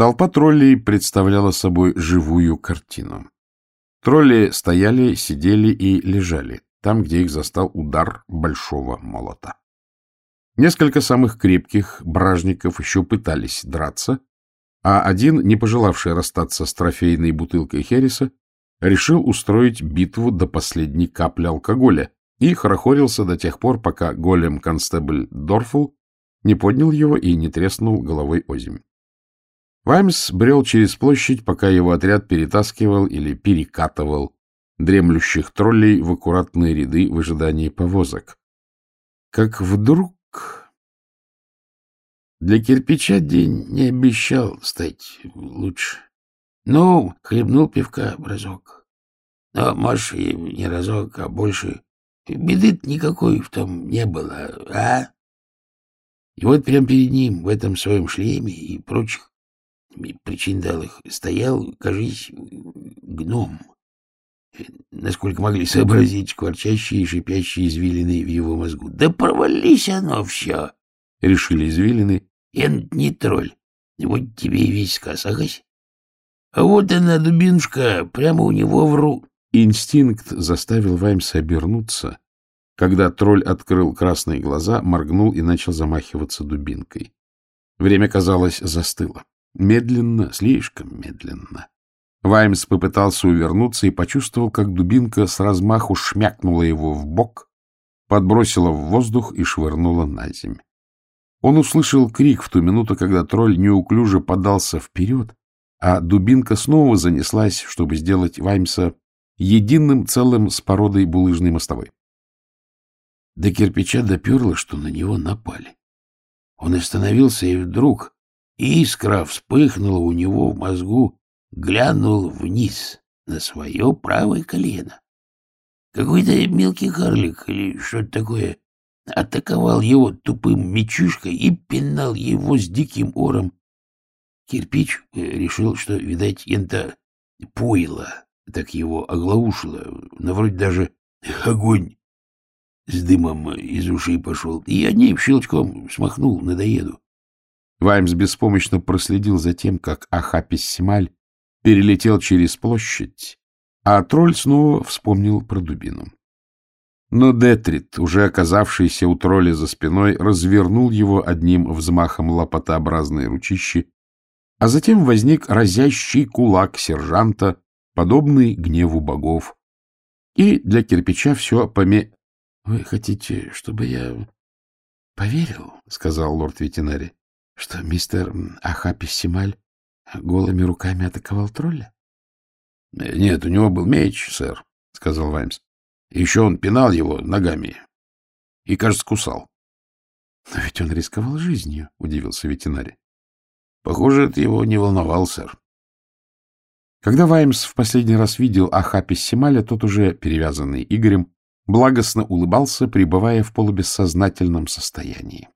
Толпа троллей представляла собой живую картину. Тролли стояли, сидели и лежали, там, где их застал удар большого молота. Несколько самых крепких бражников еще пытались драться, а один, не пожелавший расстаться с трофейной бутылкой Хереса, решил устроить битву до последней капли алкоголя и хорохорился до тех пор, пока голем-констебль Дорфл не поднял его и не треснул головой озимь. Ваймс брел через площадь, пока его отряд перетаскивал или перекатывал дремлющих троллей в аккуратные ряды в ожидании повозок. Как вдруг... Для кирпича день не обещал стать лучше. Ну, хлебнул пивка разок. Но, может, и не разок, а больше. беды никакой в том не было, а? И вот прямо перед ним, в этом своем шлеме и прочих причин их, стоял, кажись, гном. Насколько могли сообразить кворчащие и шипящие извилины в его мозгу. Да провались оно все, — решили извилины. эн не тролль. Вот тебе и весь сказ. А вот она, дубинушка, прямо у него в ру... Инстинкт заставил Ваймса обернуться, когда тролль открыл красные глаза, моргнул и начал замахиваться дубинкой. Время, казалось, застыло. Медленно, слишком медленно. Ваймс попытался увернуться и почувствовал, как дубинка с размаху шмякнула его в бок, подбросила в воздух и швырнула на земь. Он услышал крик в ту минуту, когда тролль неуклюже подался вперед, а дубинка снова занеслась, чтобы сделать Ваймса единым целым с породой булыжной мостовой. До кирпича доперло, что на него напали. Он остановился, и вдруг Искра вспыхнула у него в мозгу, глянул вниз на свое правое колено. Какой-то мелкий карлик или что-то такое атаковал его тупым мечишкой и пинал его с диким ором. Кирпич э, решил, что, видать, ента пойло, так его оглаушило, но вроде даже огонь с дымом из ушей пошел, и одним щелчком смахнул, надоеду. Ваймс беспомощно проследил за тем, как Ахаписсималь перелетел через площадь, а тролль снова вспомнил про дубину. Но Детрит, уже оказавшийся у тролля за спиной, развернул его одним взмахом лопатообразной ручищи, а затем возник разящий кулак сержанта, подобный гневу богов. И для кирпича все поме... — Вы хотите, чтобы я поверил? — сказал лорд Ветинари что мистер Ахаписималь голыми руками атаковал тролля? — Нет, у него был меч, сэр, — сказал Ваймс. — Еще он пинал его ногами и, кажется, кусал. — Но ведь он рисковал жизнью, — удивился ветеринарий. — Похоже, это его не волновал, сэр. Когда Ваймс в последний раз видел Ахаписималя, тот уже, перевязанный Игорем, благостно улыбался, пребывая в полубессознательном состоянии.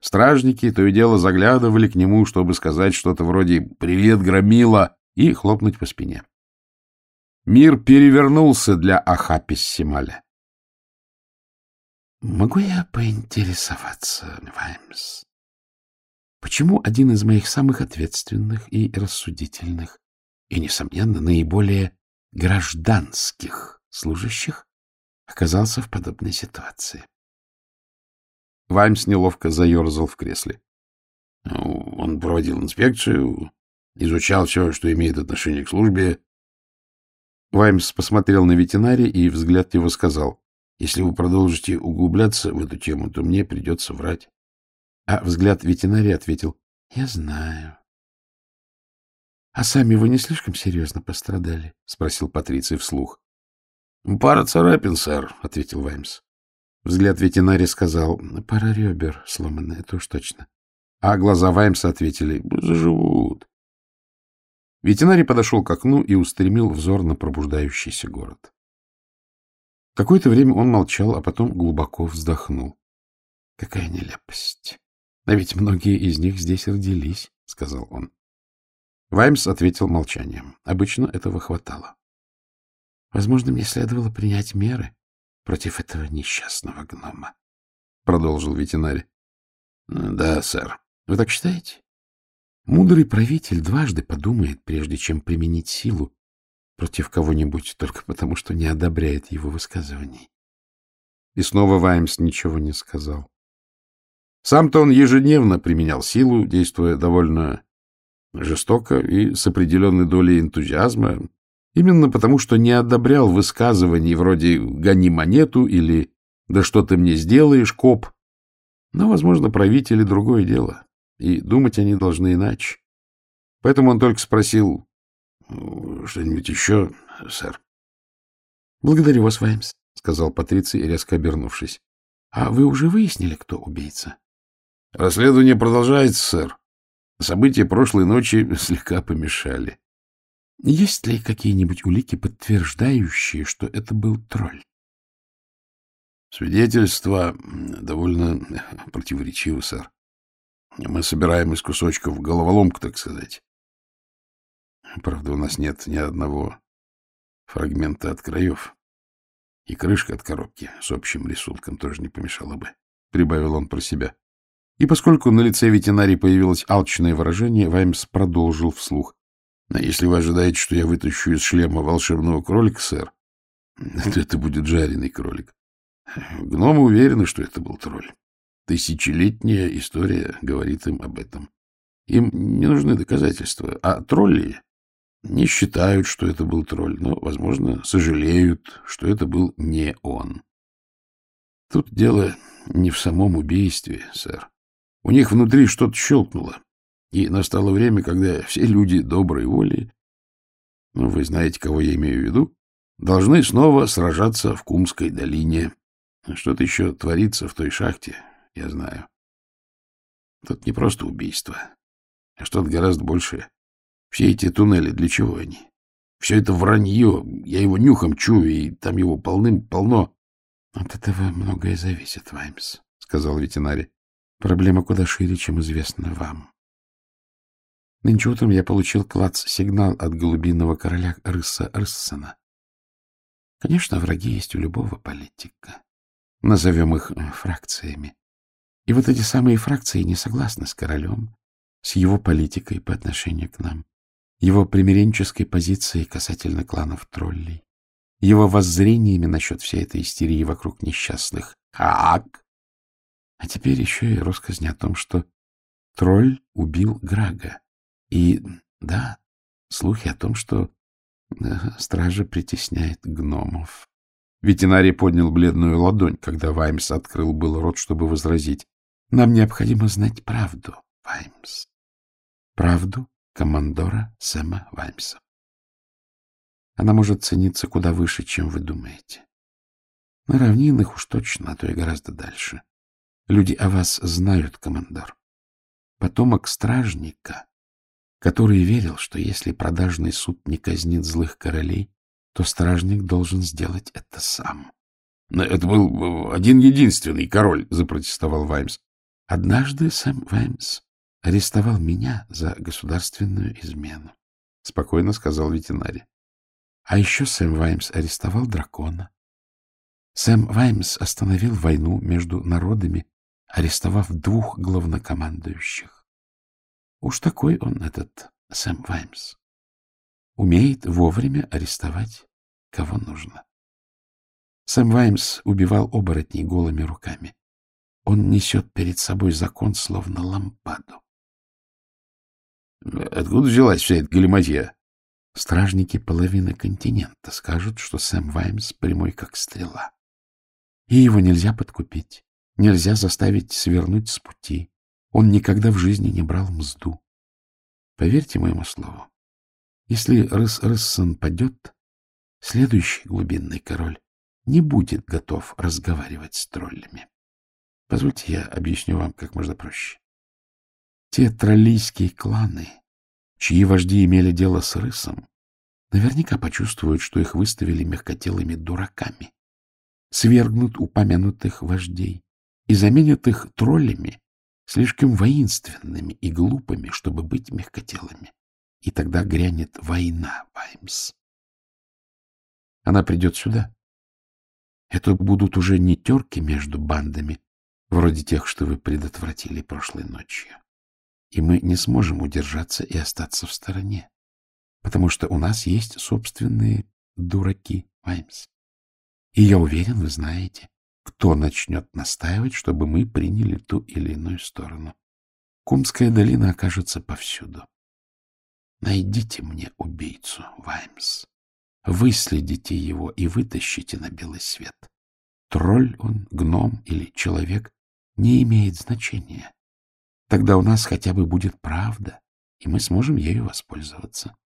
Стражники то и дело заглядывали к нему, чтобы сказать что-то вроде «Привет, громила!» и хлопнуть по спине. Мир перевернулся для Ахаписсималя. — Могу я поинтересоваться, Ваймс, почему один из моих самых ответственных и рассудительных, и, несомненно, наиболее гражданских служащих оказался в подобной ситуации? — Ваймс неловко заерзал в кресле. Ну, он проводил инспекцию, изучал все, что имеет отношение к службе. Ваймс посмотрел на ветеринария и взгляд его сказал, «Если вы продолжите углубляться в эту тему, то мне придется врать». А взгляд ветеринария ответил, «Я знаю». — А сами вы не слишком серьезно пострадали? — спросил Патриций вслух. — Пара царапин, сэр, — ответил Ваймс. Взгляд ветеринария сказал, пара ребер сломаны, это уж точно. А глаза Ваймса ответили, заживут. Ветеринарий подошел к окну и устремил взор на пробуждающийся город. Какое-то время он молчал, а потом глубоко вздохнул. — Какая нелепость! А ведь многие из них здесь родились, — сказал он. Ваймс ответил молчанием. Обычно этого хватало. — Возможно, мне следовало принять меры, против этого несчастного гнома, — продолжил ветеринарий. — Да, сэр. Вы так считаете? Мудрый правитель дважды подумает, прежде чем применить силу против кого-нибудь только потому, что не одобряет его высказываний. И снова Ваймс ничего не сказал. Сам-то он ежедневно применял силу, действуя довольно жестоко и с определенной долей энтузиазма, Именно потому, что не одобрял высказываний вроде «гони монету» или «да что ты мне сделаешь, коп». Но, возможно, правители — другое дело, и думать они должны иначе. Поэтому он только спросил «Э, «что-нибудь еще, сэр?» «Благодарю вас, Ваймс», — сказал Патриций, резко обернувшись. «А вы уже выяснили, кто убийца?» «Расследование продолжается, сэр. События прошлой ночи слегка помешали». Есть ли какие-нибудь улики, подтверждающие, что это был тролль? Свидетельства довольно противоречивы, сэр. Мы собираем из кусочков головоломку, так сказать. Правда, у нас нет ни одного фрагмента от краев. И крышка от коробки с общим рисунком тоже не помешала бы, — прибавил он про себя. И поскольку на лице ветеринарии появилось алчное выражение, Ваймс продолжил вслух. Но если вы ожидаете, что я вытащу из шлема волшебного кролика, сэр, то это будет жареный кролик. Гномы уверены, что это был тролль. Тысячелетняя история говорит им об этом. Им не нужны доказательства, а тролли не считают, что это был тролль, но, возможно, сожалеют, что это был не он. Тут дело не в самом убийстве, сэр. У них внутри что-то щелкнуло. И настало время, когда все люди доброй воли, ну, вы знаете, кого я имею в виду, должны снова сражаться в Кумской долине. Что-то еще творится в той шахте, я знаю. Тут не просто убийство, а что-то гораздо большее. Все эти туннели, для чего они? Все это вранье, я его нюхом чую, и там его полным-полно. — От этого многое зависит, Ваймс, — сказал ветеринарий. — Проблема куда шире, чем известно вам. Нынче утром я получил клац-сигнал от голубиного короля Рыса Рыссона. Конечно, враги есть у любого политика. Назовем их э, фракциями. И вот эти самые фракции не согласны с королем, с его политикой по отношению к нам, его примиренческой позицией касательно кланов троллей, его воззрениями насчет всей этой истерии вокруг несчастных. Как? А теперь еще и россказня о том, что тролль убил Грага. И да, слухи о том, что э, стража притесняет гномов. Ветеринарий поднял бледную ладонь, когда Ваймс открыл был рот, чтобы возразить. Нам необходимо знать правду, Ваймс. Правду командора Сэма Ваймса. Она может цениться куда выше, чем вы думаете. На равнинах уж точно, а то и гораздо дальше. Люди о вас знают, командор. Потомок стражника который верил, что если продажный суд не казнит злых королей, то стражник должен сделать это сам. Но — Это был э, один-единственный король, — запротестовал Ваймс. — Однажды сам Ваймс арестовал меня за государственную измену, — спокойно сказал ветеринарий. — А еще Сэм Ваймс арестовал дракона. Сэм Ваймс остановил войну между народами, арестовав двух главнокомандующих. Уж такой он, этот Сэм Ваймс. Умеет вовремя арестовать, кого нужно. Сэм Ваймс убивал оборотней голыми руками. Он несет перед собой закон, словно лампаду. — Откуда взялась вся эта галиматья? Стражники половины континента скажут, что Сэм Ваймс прямой как стрела. И его нельзя подкупить, нельзя заставить свернуть с пути, он никогда в жизни не брал мзду. Поверьте моему слову, если Рыс-Рыссон падет, следующий глубинный король не будет готов разговаривать с троллями. Позвольте, я объясню вам как можно проще. Те троллийские кланы, чьи вожди имели дело с Рысом, наверняка почувствуют, что их выставили мягкотелыми дураками, свергнут упомянутых вождей и заменят их троллями, слишком воинственными и глупыми, чтобы быть мягкотелыми. И тогда грянет война, Ваймс. Она придет сюда. Это будут уже не терки между бандами, вроде тех, что вы предотвратили прошлой ночью. И мы не сможем удержаться и остаться в стороне, потому что у нас есть собственные дураки, Ваймс. И я уверен, вы знаете, кто начнет настаивать, чтобы мы приняли ту или иную сторону. Кумская долина окажется повсюду. Найдите мне убийцу, Ваймс. Выследите его и вытащите на белый свет. Тролль он, гном или человек, не имеет значения. Тогда у нас хотя бы будет правда, и мы сможем ею воспользоваться.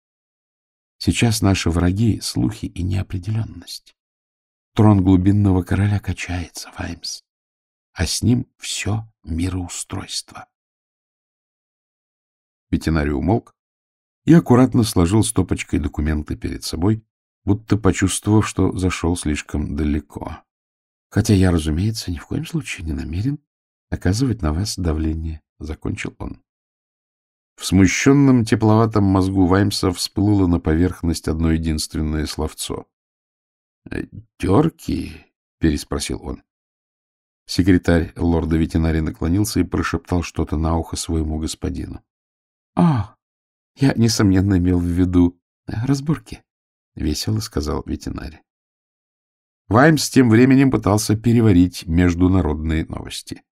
Сейчас наши враги — слухи и неопределенность. Трон глубинного короля качается, Ваймс, а с ним все мироустройство. Ветеринарий умолк и аккуратно сложил стопочкой документы перед собой, будто почувствовав, что зашел слишком далеко. Хотя я, разумеется, ни в коем случае не намерен оказывать на вас давление, — закончил он. В смущенном тепловатом мозгу Ваймса всплыло на поверхность одно единственное словцо терки переспросил он секретарь лорда ветеринария наклонился и прошептал что то на ухо своему господину а я несомненно имел в виду э, разборки весело сказал ветеринарий ваймс тем временем пытался переварить международные новости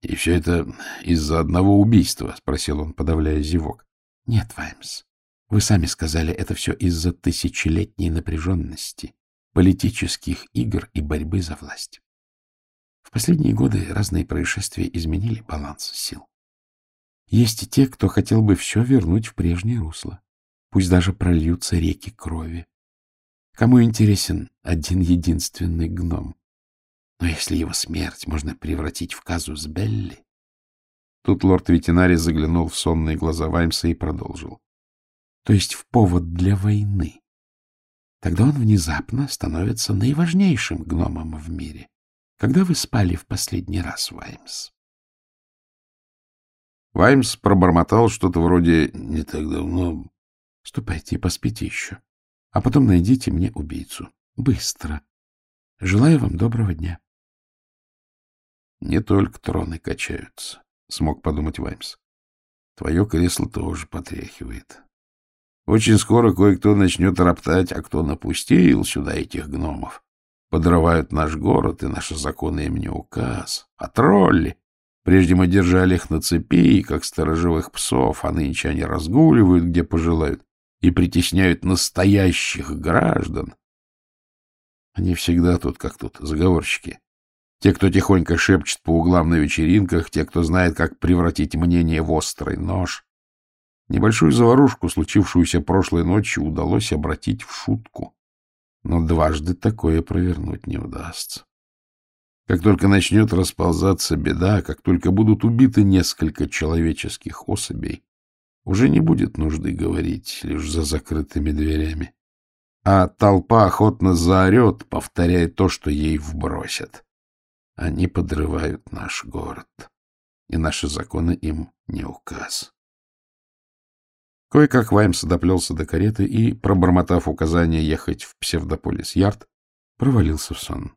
— И все это из-за одного убийства? — спросил он, подавляя зевок. — Нет, Ваймс, вы сами сказали, это все из-за тысячелетней напряженности политических игр и борьбы за власть. В последние годы разные происшествия изменили баланс сил. Есть и те, кто хотел бы все вернуть в прежнее русло. Пусть даже прольются реки крови. Кому интересен один единственный гном? Но если его смерть можно превратить в казус Белли... Тут лорд ветеринарий заглянул в сонные глаза Ваймса и продолжил. То есть в повод для войны. Тогда он внезапно становится наиважнейшим гномом в мире. Когда вы спали в последний раз, Ваймс? Ваймс пробормотал что-то вроде «не так давно». «Ступайте и поспите еще, а потом найдите мне убийцу. Быстро. Желаю вам доброго дня». «Не только троны качаются», — смог подумать Ваймс. «Твое кресло тоже потряхивает. Очень скоро кое-кто начнет роптать, а кто напустил сюда этих гномов. Подрывают наш город и наши законы им не указ. А тролли! Прежде мы держали их на цепи, как сторожевых псов, а нынче они разгуливают, где пожелают, и притесняют настоящих граждан. Они всегда тут как тут, заговорщики. Те, кто тихонько шепчет по углам на вечеринках, те, кто знает, как превратить мнение в острый нож. Небольшую заварушку, случившуюся прошлой ночью, удалось обратить в шутку. Но дважды такое провернуть не удастся. Как только начнет расползаться беда, как только будут убиты несколько человеческих особей, уже не будет нужды говорить лишь за закрытыми дверями. А толпа охотно заорет, повторяя то, что ей вбросят. Они подрывают наш город, и наши законы им не указ. Кое-как Ваймс доплелся до кареты и, пробормотав указание ехать в псевдополис Ярд, провалился в сон.